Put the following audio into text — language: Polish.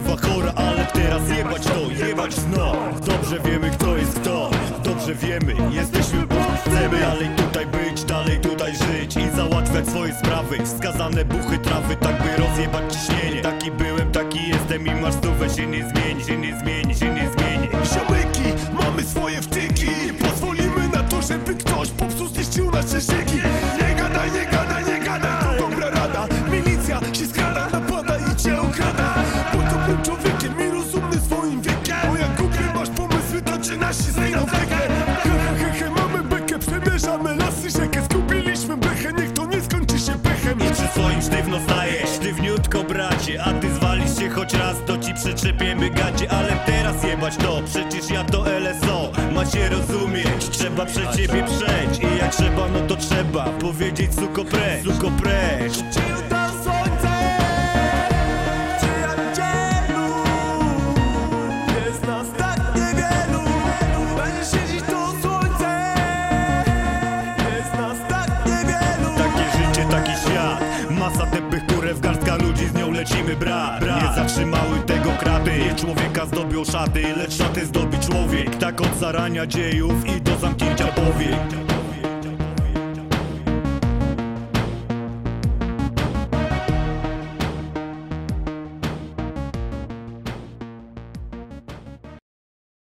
bywa chora, ale teraz jebać to, jebać no Dobrze wiemy kto jest kto, dobrze wiemy, jesteśmy bo chcemy Dalej tutaj być, dalej tutaj żyć i załatwiać swoje sprawy. Wskazane buchy trawy, tak by rozjebać ciśnienie. Taki byłem, taki jestem i masz stówę się nie zmieni, się nie zmieni, się nie zmieni. Ziołeki, mamy swoje wtyki, nie pozwolimy na to, żeby ktoś popsuł zniszczył nasze szyki. Nie gadaj, nie gadaj, nie gadaj, to dobra rada, milicja się był człowiekiem i rozumny swoim wiekiem. Bo jak głupie masz pomysły, to cię nasi znajdą bekę He, he, he, mamy bekę, przemierzamy lasy rzekę. Zgubiliśmy bechę, niech to nie skończy się pechem. I przy swoim sztywno stajesz Sztywniutko bracie. A ty zwalisz się choć raz To ci przyczepiemy gacie Ale teraz jebać to Przecież ja to LSO Ma się rozumieć Trzeba przed ciebie przejść. I jak trzeba no to trzeba Powiedzieć suko precz Suko precz Masa tępych kurew, garstka ludzi Z nią lecimy brat, brat. Nie zatrzymały tego kraty. Nie człowieka zdobią szaty Lecz szaty zdobi człowiek. Tak od zarania dziejów i do zamknięcia powiek